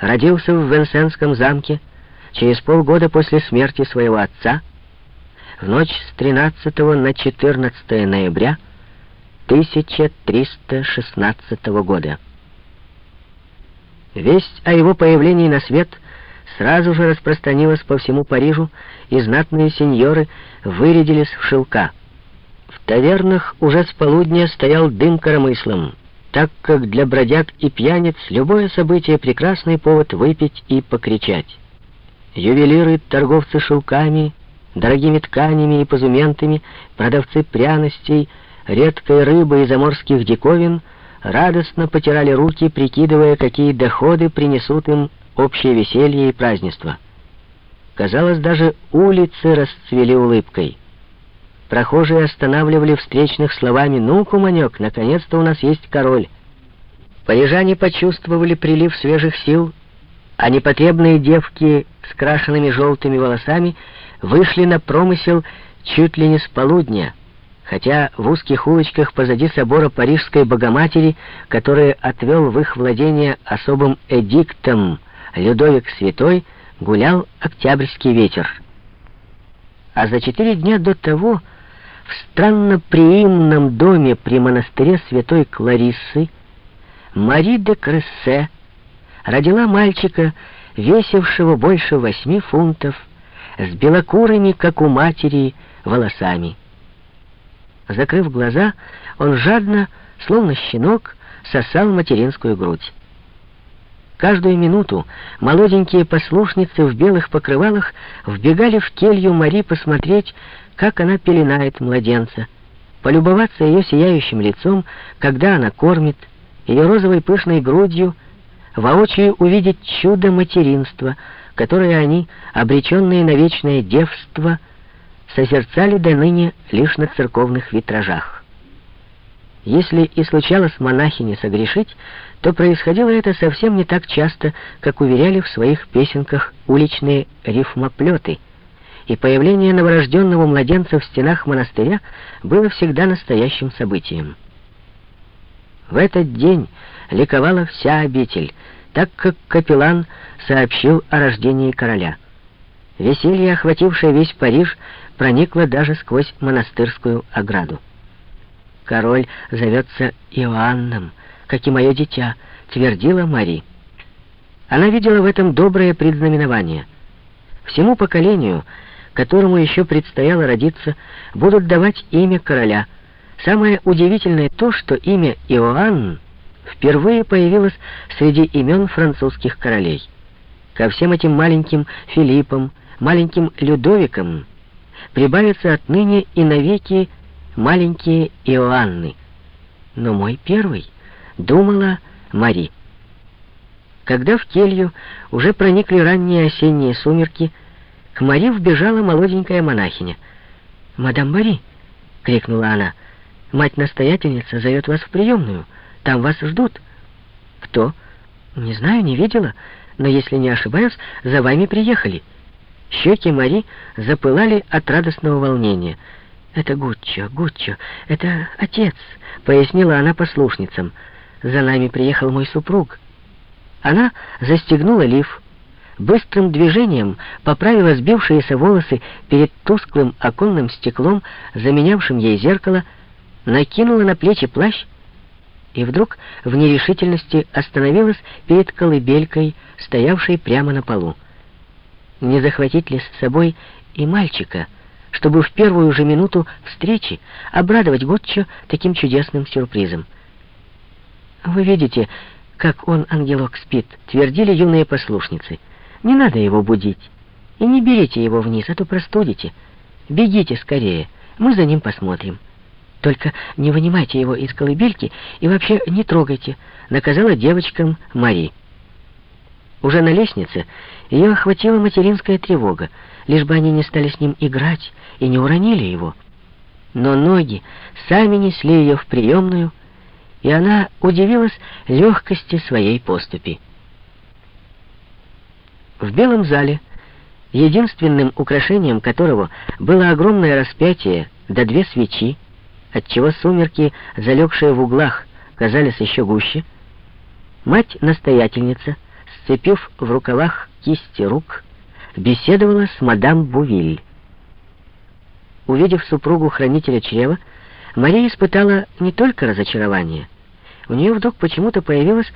родился в Венсенском замке через полгода после смерти своего отца, в ночь с 13 на 14 ноября 1316 года. Весть о его появлении на свет сразу же распространилась по всему Парижу, и знатные сеньоры вырядились в шелка. В тавернах уже с полудня стоял дым коромыслом, так как для бродяг и пьяниц любое событие — прекрасный повод выпить и покричать. Ювелиры, торговцы шелками, дорогими тканями и позументами, продавцы пряностей, редкой рыбы и заморских диковин радостно потирали руки, прикидывая, какие доходы принесут им общее веселье и празднество. Казалось, даже улицы расцвели улыбкой. Прохожие останавливали встречных словами «Ну, куманек, наконец-то у нас есть король». Парижане почувствовали прилив свежих сил, а непотребные девки с крашенными желтыми волосами вышли на промысел чуть ли не с полудня, хотя в узких улочках позади собора Парижской Богоматери, который отвел в их владение особым эдиктом Людовик Святой, гулял октябрьский ветер. А за четыре дня до того в странно приимном доме при монастыре Святой Клариссы Мари де Крессе родила мальчика, весившего больше восьми фунтов, с белокурыми, как у матери, волосами. Закрыв глаза, он жадно, словно щенок, сосал материнскую грудь. Каждую минуту молоденькие послушницы в белых покрывалах вбегали в келью Мари посмотреть, как она пеленает младенца, полюбоваться ее сияющим лицом, когда она кормит, ее розовой пышной грудью, воочию увидеть чудо материнства, которое они, обреченные на вечное девство, созерцали до ныне лишь на церковных витражах. Если и случалось монахине согрешить, то происходило это совсем не так часто, как уверяли в своих песенках уличные рифмоплеты, и появление новорожденного младенца в стенах монастыря было всегда настоящим событием. В этот день ликовала вся обитель, так как капеллан сообщил о рождении короля. Веселье, охватившее весь Париж, проникло даже сквозь монастырскую ограду. Король зовется Иоанном, как и мое дитя, твердила Мари. Она видела в этом доброе предзнаменование. Всему поколению, которому еще предстояло родиться, будут давать имя короля. Самое удивительное то, что имя Иоанн впервые появилось среди имен французских королей. Ко всем этим маленьким Филиппам, маленьким Людовикам прибавятся отныне и навеки маленькие Иоанны. Но мой первый, думала Мари. Когда в келью уже проникли ранние осенние сумерки, к Мари вбежала молоденькая монахиня. «Мадам Мари!» — крикнула она. «Мать-настоятельница зовет вас в приемную. Там вас ждут». «Кто?» «Не знаю, не видела, но, если не ошибаюсь, за вами приехали». Щеки Мари запылали от радостного волнения. «Это Гуччо, Гуччо, это отец», — пояснила она послушницам. «За нами приехал мой супруг». Она застегнула лиф, быстрым движением поправила сбившиеся волосы перед тусклым оконным стеклом, заменявшим ей зеркало, накинула на плечи плащ и вдруг в нерешительности остановилась перед колыбелькой, стоявшей прямо на полу. Не захватить ли с собой и мальчика, чтобы в первую же минуту встречи обрадовать Готчо таким чудесным сюрпризом? «Вы видите, как он, ангелок, спит», — твердили юные послушницы. «Не надо его будить. И не берите его вниз, а то простудите. Бегите скорее, мы за ним посмотрим». «Только не вынимайте его из колыбельки и вообще не трогайте», — наказала девочкам Мари. Уже на лестнице ее охватила материнская тревога, лишь бы они не стали с ним играть и не уронили его. Но ноги сами несли ее в приемную, и она удивилась легкости своей поступи. В белом зале, единственным украшением которого было огромное распятие да две свечи, отчего сумерки, залегшие в углах, казались еще гуще, мать-настоятельница — сцепив в рукавах кисти рук, беседовала с мадам Бувиль. Увидев супругу хранителя чрева, Мария испытала не только разочарование. У нее вдруг почему-то появилось